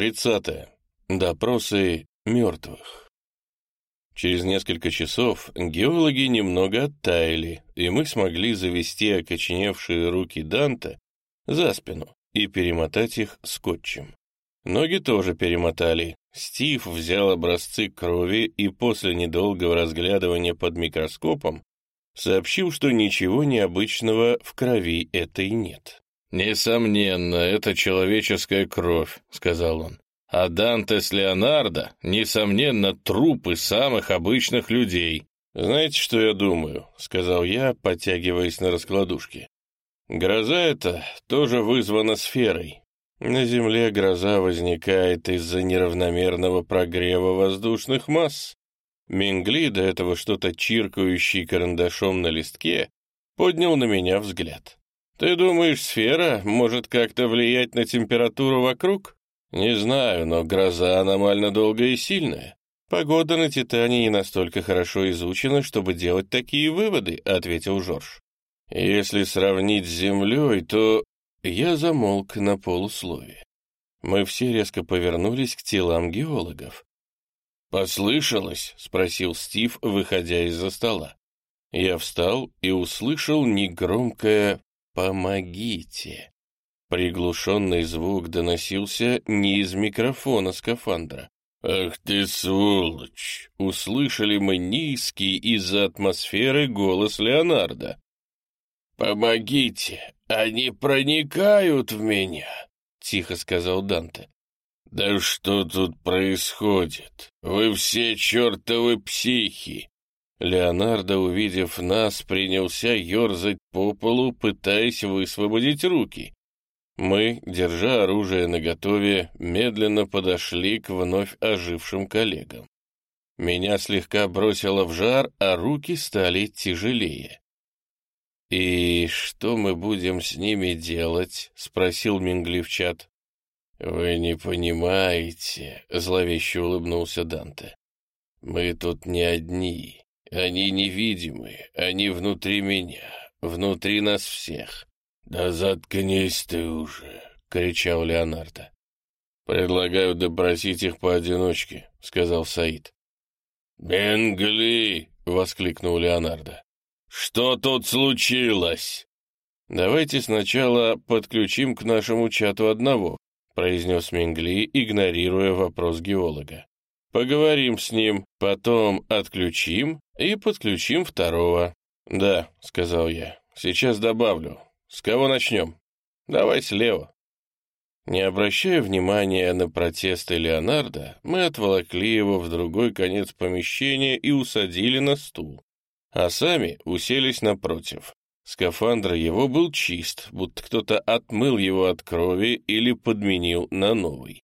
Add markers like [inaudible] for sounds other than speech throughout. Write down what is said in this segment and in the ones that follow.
30. Допросы мертвых. Через несколько часов геологи немного оттаяли, и мы смогли завести окоченевшие руки Данте за спину и перемотать их скотчем. Ноги тоже перемотали. Стив взял образцы крови и после недолгого разглядывания под микроскопом сообщил, что ничего необычного в крови этой нет. «Несомненно, это человеческая кровь», — сказал он. «А Данте с Леонардо, несомненно, трупы самых обычных людей». «Знаете, что я думаю?» — сказал я, подтягиваясь на раскладушке. «Гроза эта тоже вызвана сферой. На Земле гроза возникает из-за неравномерного прогрева воздушных масс. Мингли, до этого что-то чиркающий карандашом на листке, поднял на меня взгляд. «Ты думаешь, сфера может как-то влиять на температуру вокруг?» «Не знаю, но гроза аномально долгая и сильная. Погода на Титане не настолько хорошо изучена, чтобы делать такие выводы», — ответил Жорж. «Если сравнить с Землей, то...» Я замолк на полуслове. Мы все резко повернулись к телам геологов. «Послышалось?» — спросил Стив, выходя из-за стола. Я встал и услышал негромкое «Помогите!». Приглушенный звук доносился не из микрофона скафандра. «Ах ты, сволочь!» — услышали мы низкий из-за атмосферы голос Леонардо. «Помогите! Они проникают в меня!» — тихо сказал Данте. «Да что тут происходит? Вы все чертовы психи! Леонардо, увидев нас, принялся ерзать по полу, пытаясь высвободить руки. Мы, держа оружие наготове, медленно подошли к вновь ожившим коллегам. Меня слегка бросило в жар, а руки стали тяжелее. «И что мы будем с ними делать?» — спросил Мингли «Вы не понимаете», — зловеще улыбнулся Данте. «Мы тут не одни. Они невидимые, они внутри меня, внутри нас всех. Да заткнись ты уже, кричал Леонардо. Предлагаю допросить их поодиночке, сказал Саид. Бенгли! воскликнул Леонардо. Что тут случилось? Давайте сначала подключим к нашему чату одного, произнес Менгли, игнорируя вопрос геолога. Поговорим с ним, потом отключим и подключим второго. Да, сказал я. Сейчас добавлю. С кого начнем? Давай слева. Не обращая внимания на протесты Леонардо, мы отволокли его в другой конец помещения и усадили на стул, а сами уселись напротив. Скафандр его был чист, будто кто-то отмыл его от крови или подменил на новый.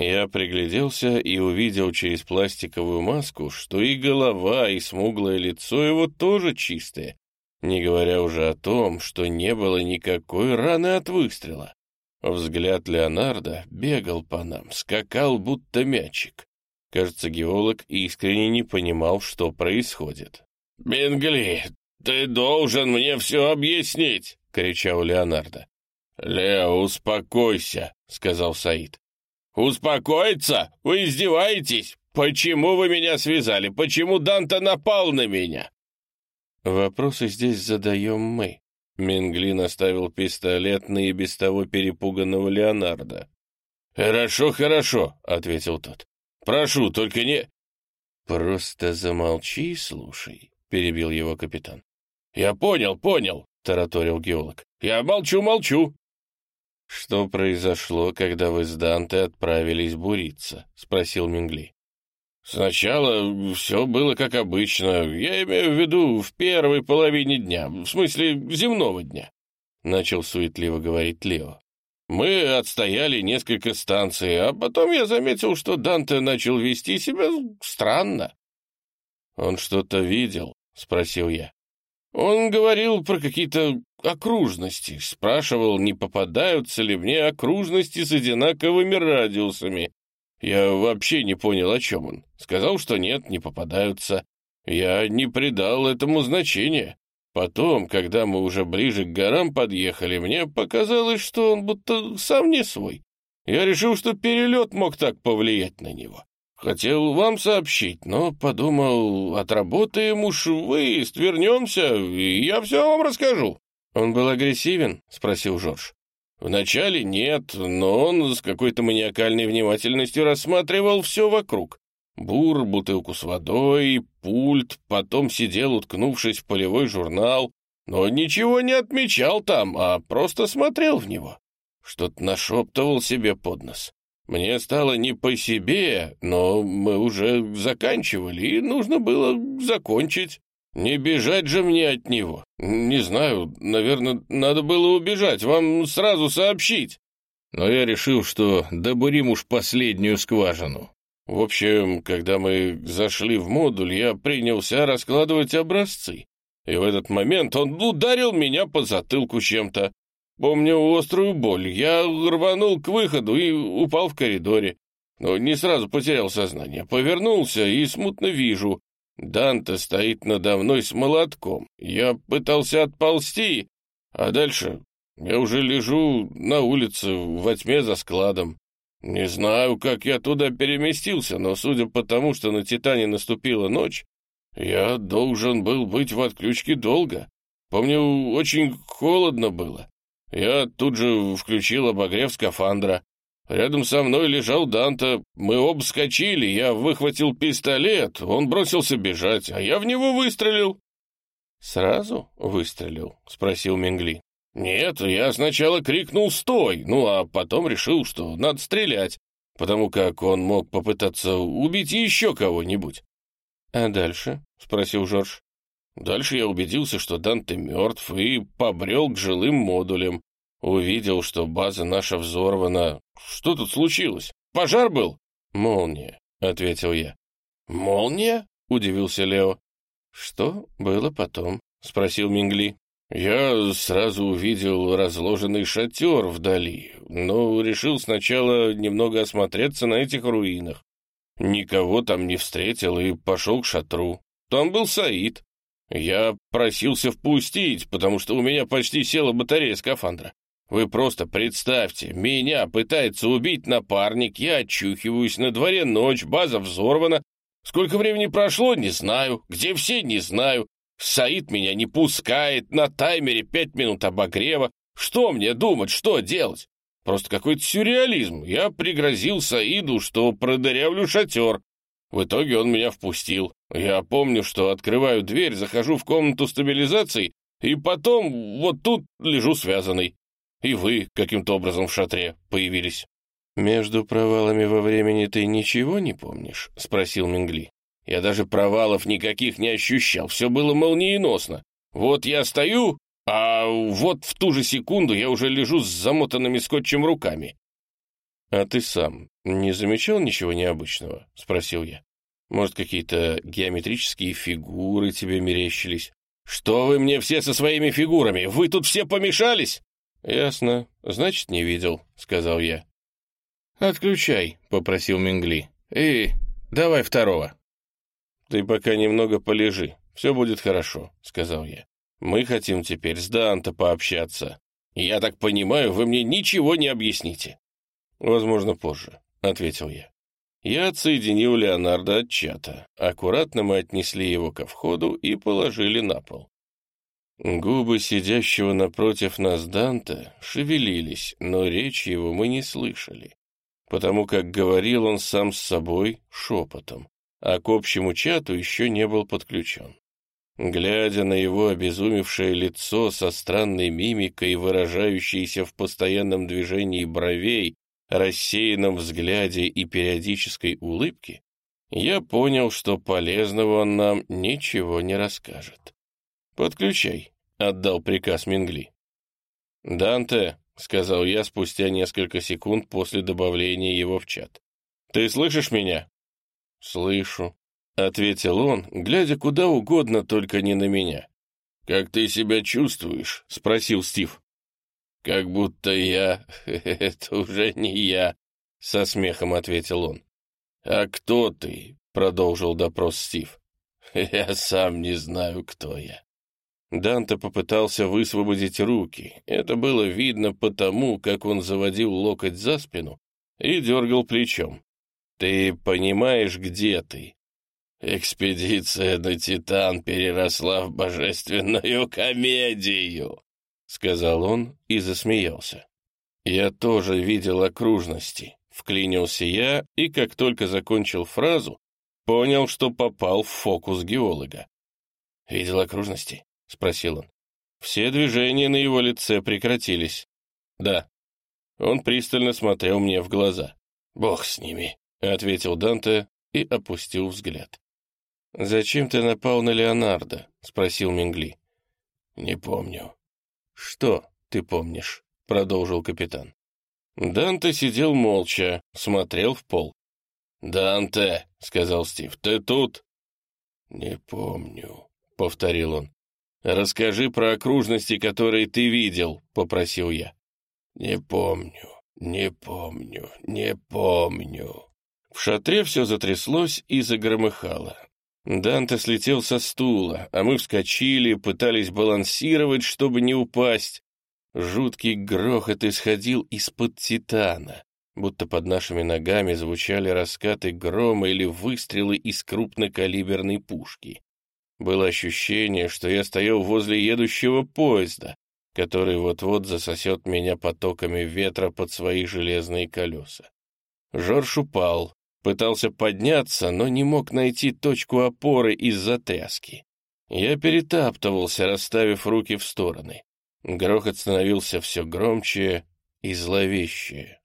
Я пригляделся и увидел через пластиковую маску, что и голова, и смуглое лицо его тоже чистые, не говоря уже о том, что не было никакой раны от выстрела. Взгляд Леонардо бегал по нам, скакал будто мячик. Кажется, геолог искренне не понимал, что происходит. «Бенгли, ты должен мне все объяснить!» — кричал Леонардо. «Лео, успокойся!» — сказал Саид. «Успокоиться? Вы издеваетесь? Почему вы меня связали? Почему Данте напал на меня?» «Вопросы здесь задаем мы». Мингли наставил пистолет на и без того перепуганного Леонардо. «Хорошо, хорошо», — ответил тот. «Прошу, только не...» «Просто замолчи и слушай», — перебил его капитан. «Я понял, понял», — тараторил геолог. «Я молчу, молчу. «Что произошло, когда вы с Данте отправились буриться?» — спросил Мингли. «Сначала все было как обычно. Я имею в виду в первой половине дня, в смысле земного дня», — начал суетливо говорить Лео. «Мы отстояли несколько станций, а потом я заметил, что Данте начал вести себя странно». «Он что-то видел?» — спросил я. Он говорил про какие-то окружности, спрашивал, не попадаются ли мне окружности с одинаковыми радиусами. Я вообще не понял, о чем он. Сказал, что нет, не попадаются. Я не придал этому значения. Потом, когда мы уже ближе к горам подъехали, мне показалось, что он будто сам не свой. Я решил, что перелет мог так повлиять на него. Хотел вам сообщить, но подумал, отработаем уж выезд, вернемся, и я все вам расскажу». «Он был агрессивен?» — спросил Жорж. «Вначале нет, но он с какой-то маниакальной внимательностью рассматривал все вокруг. Бур, бутылку с водой, пульт, потом сидел, уткнувшись в полевой журнал, но ничего не отмечал там, а просто смотрел в него. Что-то нашептывал себе под нос. Мне стало не по себе, но мы уже заканчивали, и нужно было закончить. Не бежать же мне от него. Не знаю, наверное, надо было убежать, вам сразу сообщить. Но я решил, что добурим уж последнюю скважину. В общем, когда мы зашли в модуль, я принялся раскладывать образцы. И в этот момент он ударил меня по затылку чем-то. Помню острую боль. Я рванул к выходу и упал в коридоре. Но не сразу потерял сознание. Повернулся и смутно вижу. Данте стоит надо мной с молотком. Я пытался отползти, а дальше я уже лежу на улице во тьме за складом. Не знаю, как я туда переместился, но судя по тому, что на Титане наступила ночь, я должен был быть в отключке долго. Помню, очень холодно было. Я тут же включил обогрев скафандра. Рядом со мной лежал Данта. Мы оба скочили, я выхватил пистолет, он бросился бежать, а я в него выстрелил. «Сразу выстрелил?» — спросил Менгли. «Нет, я сначала крикнул «стой», ну а потом решил, что надо стрелять, потому как он мог попытаться убить еще кого-нибудь». «А дальше?» — спросил Жорж. Дальше я убедился, что Данте мертв, и побрел к жилым модулям. Увидел, что база наша взорвана. Что тут случилось? Пожар был? Молния, — ответил я. Молния? — удивился Лео. Что было потом? — спросил Мингли. Я сразу увидел разложенный шатер вдали, но решил сначала немного осмотреться на этих руинах. Никого там не встретил и пошел к шатру. Там был Саид. Я просился впустить, потому что у меня почти села батарея скафандра. Вы просто представьте, меня пытается убить напарник, я очухиваюсь, на дворе ночь, база взорвана. Сколько времени прошло, не знаю. Где все, не знаю. Саид меня не пускает, на таймере пять минут обогрева. Что мне думать, что делать? Просто какой-то сюрреализм. Я пригрозил Саиду, что продырявлю шатер. В итоге он меня впустил. Я помню, что открываю дверь, захожу в комнату стабилизации, и потом вот тут лежу связанный. И вы каким-то образом в шатре появились. «Между провалами во времени ты ничего не помнишь?» — спросил Мингли. «Я даже провалов никаких не ощущал, все было молниеносно. Вот я стою, а вот в ту же секунду я уже лежу с замотанными скотчем руками. «А ты сам не замечал ничего необычного?» — спросил я. «Может, какие-то геометрические фигуры тебе мерещились?» «Что вы мне все со своими фигурами? Вы тут все помешались?» «Ясно. Значит, не видел», — сказал я. «Отключай», — попросил Мингли. «И давай второго». «Ты пока немного полежи. Все будет хорошо», — сказал я. «Мы хотим теперь с Данто пообщаться. Я так понимаю, вы мне ничего не объясните». «Возможно, позже», — ответил я. Я отсоединил Леонардо от чата. Аккуратно мы отнесли его ко входу и положили на пол. Губы сидящего напротив нас Данте шевелились, но речь его мы не слышали, потому как говорил он сам с собой шепотом, а к общему чату еще не был подключен. Глядя на его обезумевшее лицо со странной мимикой, выражающейся в постоянном движении бровей рассеянном взгляде и периодической улыбке, я понял, что полезного он нам ничего не расскажет. «Подключай», — отдал приказ Мингли. «Данте», — сказал я спустя несколько секунд после добавления его в чат. «Ты слышишь меня?» «Слышу», — ответил он, глядя куда угодно, только не на меня. «Как ты себя чувствуешь?» — спросил Стив. «Как будто я... [laughs] это уже не я», — со смехом ответил он. «А кто ты?» — продолжил допрос Стив. [laughs] «Я сам не знаю, кто я». Данте попытался высвободить руки. Это было видно потому, как он заводил локоть за спину и дергал плечом. «Ты понимаешь, где ты?» «Экспедиция на Титан переросла в божественную комедию», — сказал он и засмеялся. «Я тоже видел окружности», — вклинился я, и как только закончил фразу, понял, что попал в фокус геолога. «Видел окружности?» — спросил он. Все движения на его лице прекратились. «Да». Он пристально смотрел мне в глаза. «Бог с ними», — ответил Данте и опустил взгляд. «Зачем ты напал на Леонардо?» — спросил Мингли. «Не помню». «Что ты помнишь?» — продолжил капитан. Данте сидел молча, смотрел в пол. «Данте», — сказал Стив, — «ты тут?» «Не помню», — повторил он. «Расскажи про окружности, которые ты видел», — попросил я. «Не помню, не помню, не помню». В шатре все затряслось и загромыхало. Данте слетел со стула, а мы вскочили, пытались балансировать, чтобы не упасть. Жуткий грохот исходил из-под титана, будто под нашими ногами звучали раскаты грома или выстрелы из крупнокалиберной пушки. Было ощущение, что я стоял возле едущего поезда, который вот-вот засосет меня потоками ветра под свои железные колеса. Жорж упал, Пытался подняться, но не мог найти точку опоры из-за тряски. Я перетаптывался, расставив руки в стороны. Грохот становился все громче и зловещее.